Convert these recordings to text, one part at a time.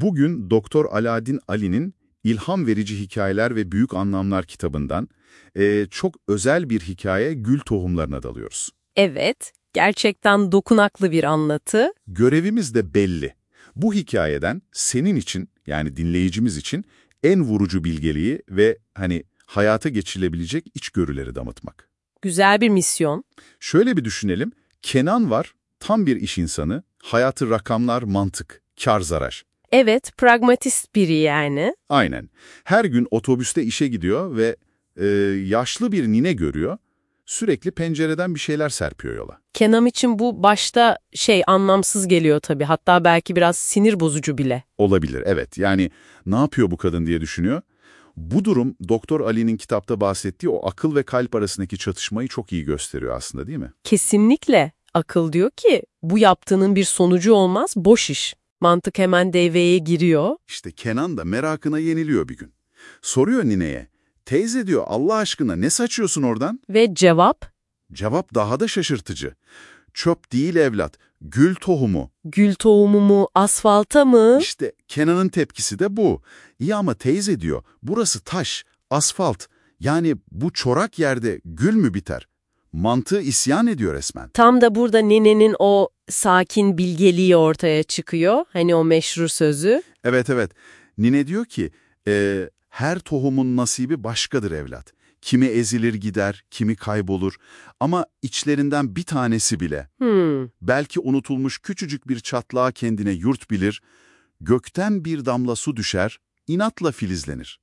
Bugün Doktor Alaaddin Ali'nin İlham Verici Hikayeler ve Büyük Anlamlar kitabından e, çok özel bir hikaye Gül Tohumlarına dalıyoruz. Evet, gerçekten dokunaklı bir anlatı. Görevimiz de belli. Bu hikayeden senin için yani dinleyicimiz için en vurucu bilgeliği ve hani hayata geçilebilecek içgörüleri damıtmak. Güzel bir misyon. Şöyle bir düşünelim. Kenan var, tam bir iş insanı, hayatı rakamlar, mantık, kar zarar. Evet, pragmatist biri yani. Aynen. Her gün otobüste işe gidiyor ve e, yaşlı bir nine görüyor. Sürekli pencereden bir şeyler serpiyor yola. Kenan için bu başta şey anlamsız geliyor tabii. Hatta belki biraz sinir bozucu bile. Olabilir, evet. Yani ne yapıyor bu kadın diye düşünüyor. Bu durum Doktor Ali'nin kitapta bahsettiği o akıl ve kalp arasındaki çatışmayı çok iyi gösteriyor aslında değil mi? Kesinlikle. Akıl diyor ki bu yaptığının bir sonucu olmaz, boş iş. Mantık hemen devreye giriyor. İşte Kenan da merakına yeniliyor bir gün. Soruyor nineye, teyze diyor Allah aşkına ne saçıyorsun oradan? Ve cevap, Cevap daha da şaşırtıcı. Çöp değil evlat, gül tohumu. gül tohumu mu, asfalta mı? İşte Kenan'ın tepkisi de bu. İyi ama teyze diyor, burası taş, asfalt. Yani bu çorak yerde gül mü biter? Mantığı isyan ediyor resmen. Tam da burada nenenin o sakin bilgeliği ortaya çıkıyor. Hani o meşhur sözü. Evet evet. Nine diyor ki, "E, her tohumun nasibi başkadır evlat. Kimi ezilir gider, kimi kaybolur. Ama içlerinden bir tanesi bile, Hmm, belki unutulmuş küçücük bir çatlağa kendine yurt bilir, gökten bir damla su düşer, inatla filizlenir.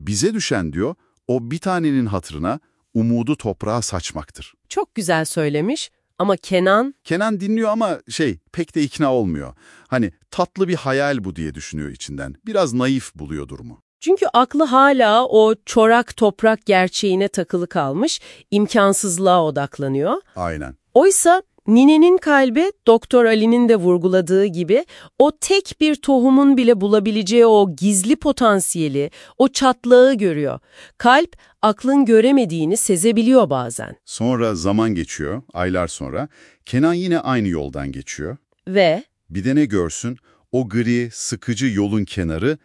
Bize düşen diyor, o bir tanenin hatırına umudu toprağa saçmaktır. çok güzel söylemiş. Ama Kenan, Kenan dinliyor ama şey pek de ikna olmuyor. Hani tatlı bir hayal bu diye düşünüyor içinden. Biraz naif buluyor durumu. çünkü aklı hala o çorak toprak gerçeğine takılı kalmış, imkansızlığa odaklanıyor. Aynen. Oysa Nine'nin kalbi Doktor Ali'nin de vurguladığı gibi o tek bir tohumun bile bulabileceği o gizli potansiyeli, o çatlağı görüyor. Kalp aklın göremediğini sezebiliyor bazen. Sonra zaman geçiyor, aylar sonra. Kenan yine aynı yoldan geçiyor. Ve Bir de ne görsün, o gri, sıkıcı yolun kenarı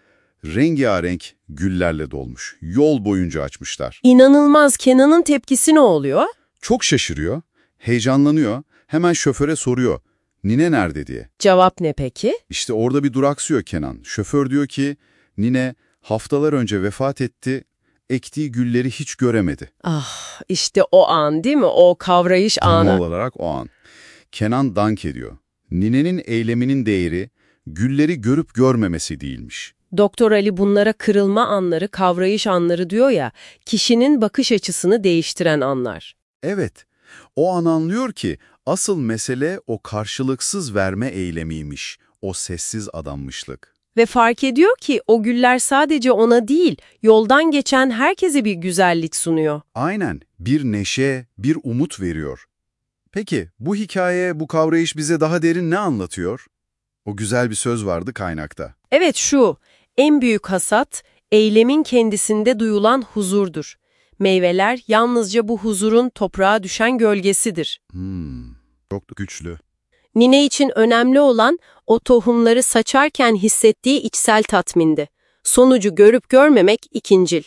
rengarenk güllerle dolmuş. Yol boyunca açmışlar. inanılmaz Kenan'ın tepkisi ne oluyor? Çok şaşırıyor, heyecanlanıyor, hemen şoföre soruyor. Nine nerede diye. Cevap ne peki? İşte orada bir duraksıyor Kenan. Şoför diyor ki, Nine haftalar önce vefat etti, ektiği gülleri hiç göremedi. Ah işte o an değil mi? O kavrayış Tam anı. olarak o an. Kenan dank ediyor. Ninenin eyleminin değeri, gülleri görüp görmemesi değilmiş. Doktor Ali bunlara kırılma anları, kavrayış anları diyor ya, kişinin bakış açısını değiştiren anlar. Evet, o an anlıyor ki asıl mesele o karşılıksız verme eylemiymiş, o sessiz adanmışlık. Ve fark ediyor ki o güller sadece ona değil, yoldan geçen herkese bir güzellik sunuyor. Aynen, bir neşe, bir umut veriyor. Peki, bu hikaye, bu kavrayış bize daha derin ne anlatıyor? O güzel bir söz vardı kaynakta. Evet şu, en büyük hasat, eylemin kendisinde duyulan huzurdur. Meyveler yalnızca bu huzurun toprağa düşen gölgesidir. Hmm, çok güçlü. Nine için önemli olan o tohumları saçarken hissettiği içsel tatmindi. Sonucu görüp görmemek ikincil.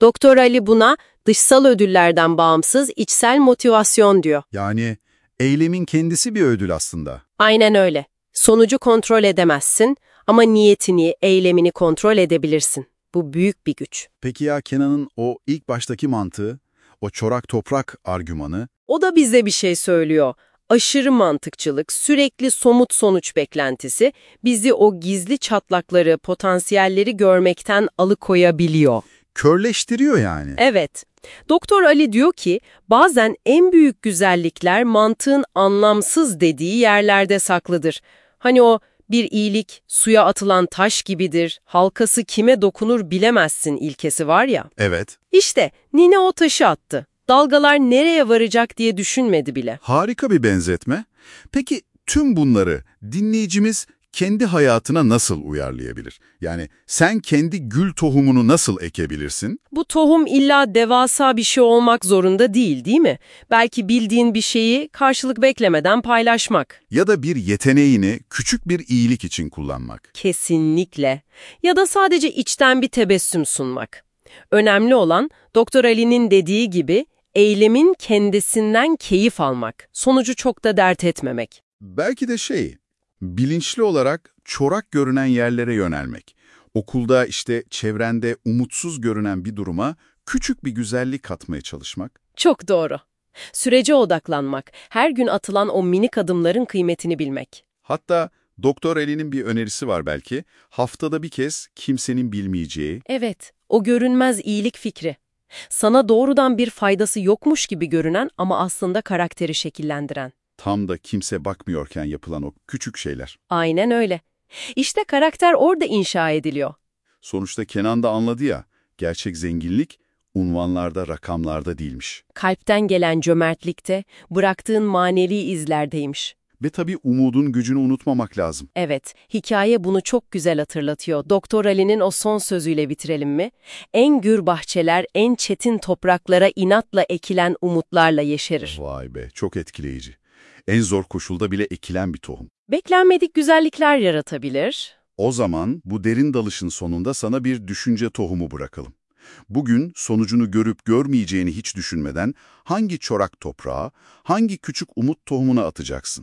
Doktor Ali buna dışsal ödüllerden bağımsız içsel motivasyon diyor. Yani eylemin kendisi bir ödül aslında. Aynen öyle. Sonucu kontrol edemezsin ama niyetini, eylemini kontrol edebilirsin. Bu büyük bir güç. Peki ya Kenan'ın o ilk baştaki mantığı, o çorak toprak argümanı, O da bize bir şey söylüyor. Aşırı mantıkçılık, sürekli somut sonuç beklentisi bizi o gizli çatlakları, potansiyelleri görmekten alıkoyabiliyor. körleştiriyor yani. Evet. Doktor Ali diyor ki bazen en büyük güzellikler mantığın anlamsız dediği yerlerde saklıdır. Hani o bir iyilik suya atılan taş gibidir, halkası kime dokunur bilemezsin ilkesi var ya. Evet. İşte Nine o taşı attı. Dalgalar nereye varacak diye düşünmedi bile. Harika bir benzetme. Peki tüm bunları dinleyicimiz kendi hayatına nasıl uyarlayabilir? Yani sen kendi gül tohumunu nasıl ekebilirsin? Bu tohum illa devasa bir şey olmak zorunda değil, değil mi? Belki bildiğin bir şeyi karşılık beklemeden paylaşmak. Ya da bir yeteneğini küçük bir iyilik için kullanmak. Kesinlikle. Ya da sadece içten bir tebessüm sunmak. Önemli olan Doktor Ali'nin dediği gibi eylemin kendisinden keyif almak. Sonucu çok da dert etmemek. Belki de şey, bilinçli olarak çorak görünen yerlere yönelmek. Okulda işte çevrende umutsuz görünen bir duruma küçük bir güzellik katmaya çalışmak. Çok doğru. Sürece odaklanmak, her gün atılan o minik adımların kıymetini bilmek. Hatta Doktor Eli'nin bir önerisi var belki, haftada bir kez kimsenin bilmeyeceği, Evet, o görünmez iyilik fikri. Sana doğrudan bir faydası yokmuş gibi görünen ama aslında karakteri şekillendiren. Tam da kimse bakmıyorken yapılan o küçük şeyler. Aynen öyle. İşte karakter orada inşa ediliyor. Sonuçta Kenan da anladı ya, gerçek zenginlik unvanlarda, rakamlarda değilmiş. Kalpten gelen cömertlikte, bıraktığın manevi izlerdeymiş. Ve tabii umudun gücünü unutmamak lazım. Evet, hikaye bunu çok güzel hatırlatıyor. Doktor Ali'nin o son sözüyle bitirelim mi? En gür bahçeler, en çetin topraklara inatla ekilen umutlarla yeşerir. Vay be, çok etkileyici. En zor koşulda bile ekilen bir tohum. Beklenmedik güzellikler yaratabilir. O zaman bu derin dalışın sonunda sana bir düşünce tohumu bırakalım. Bugün sonucunu görüp görmeyeceğini hiç düşünmeden hangi çorak toprağa, hangi küçük umut tohumuna atacaksın?